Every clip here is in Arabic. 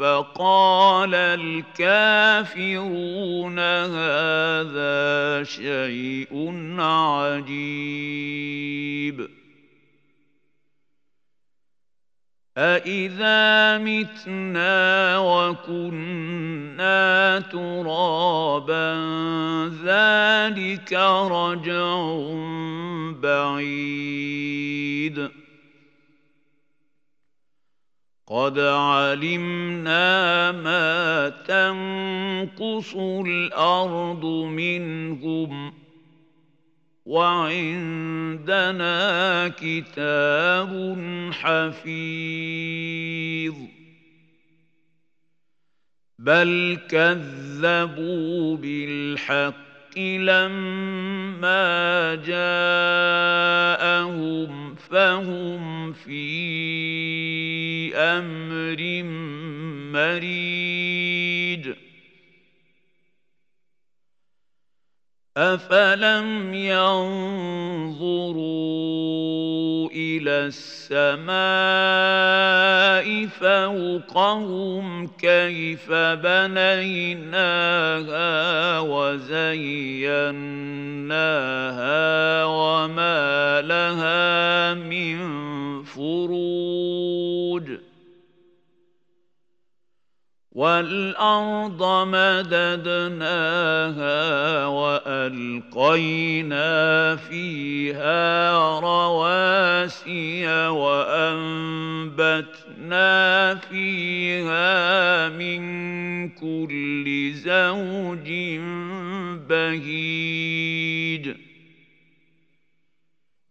فقال الكافرون هذا شيء عجيب. أإذا متنا وكنا ترابا ذلك رجع بعيد. قد علمنا ما تنقص الأرض منهم وعندنا كتاب حفيظ بل كذبوا بالحق لما جاءهم فهم في أمر مريج أفلم ينظروا إلى السماء فوقهم كيف بنيناها وزيناها وما لها من فروج والأرض مددناها وألقينا فيها رواسي وأنبتنا فيها من كل زوج بهيج.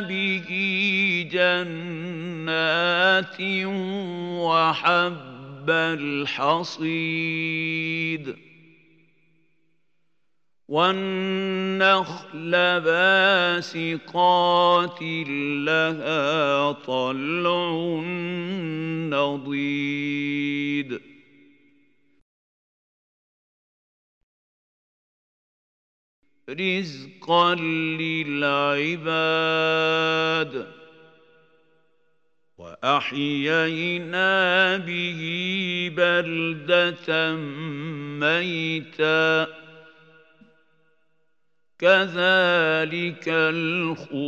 به جنات وحب الحصيد والنخل باسقات لها طلع نضيد رزقا للعباد واحيينا به بلده ميتا كذلك الخروج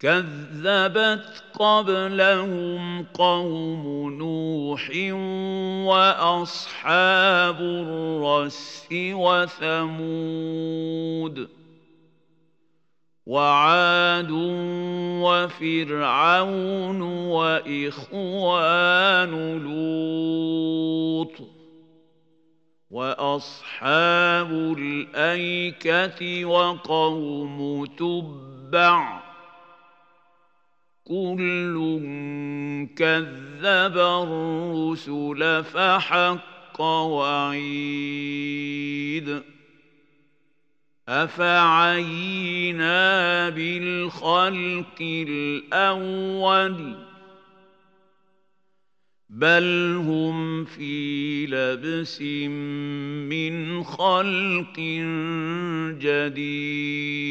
كذبت قبلهم قوم نوح وأصحاب الرس وثمود وعاد وفرعون وإخوان لوط وأصحاب الأيكة وقوم تبع كل كذب الرسل فحق وعيد افعينا بالخلق الأول بل هم في لبس من خلق جديد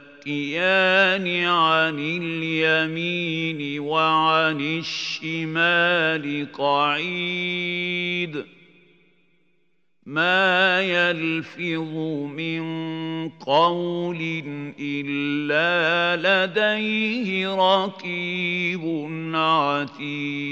المتلقيان عن اليمين وعن الشمال قعيد. ما يلفظ من قول إلا لديه رقيب عتيد.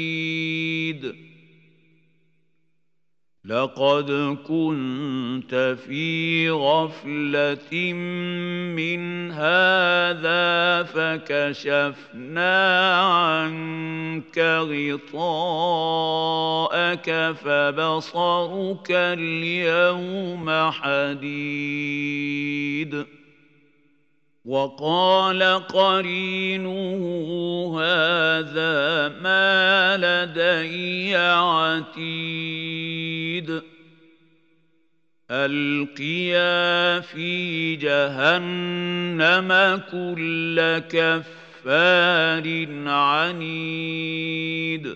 لقد كنت في غفلة من هذا فكشفنا عنك غطاءك فبصرك اليوم حديد. وقال قرينه هذا ما لدي عتيد. ألقيا في جهنم كل كفار عنيد.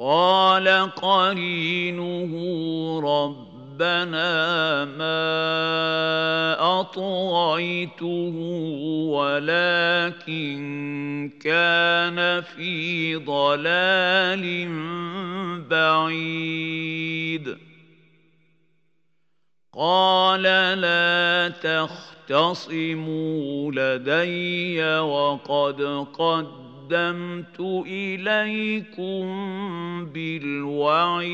قال قرينه ربنا ما أطغيته ولكن كان في ضلال بعيد. قال لا تختصموا لدي وقد قد قدمت إليكم بالوعيد.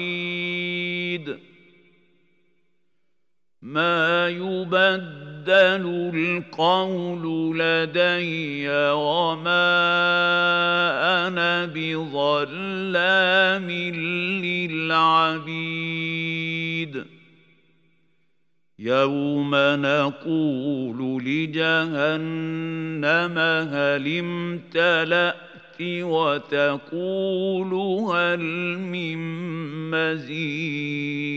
ما يبدل القول لدي وما أنا بظلام للعبيد. يوم نقول لجهنم هل امتلأت وتقول هل من مزيد؟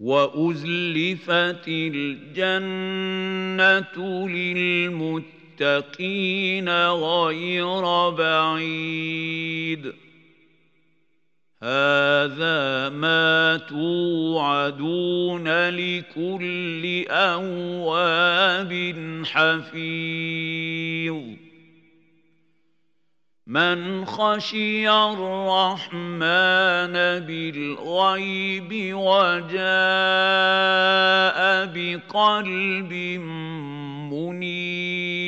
وأزلفت الجنة للمتقين غير بعيد. هذا ما توعدون لكل أواب حفيظ. من خشي الرحمن بالغيب وجاء بقلب منيب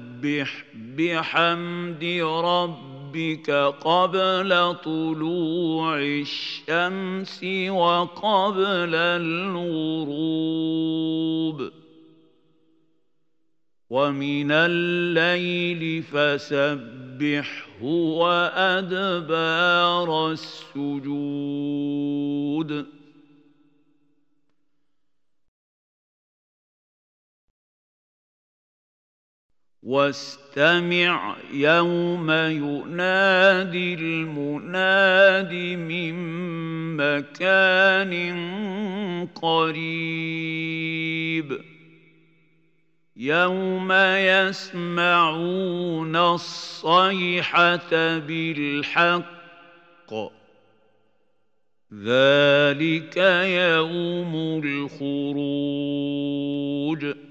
بحمد ربك قبل طلوع الشمس وقبل الغروب. ومن الليل فسبحه وأدبار السجود. واستمع يوم ينادي المناد من مكان قريب. يوم يسمعون الصيحة بالحق. ذلك يوم الخروج.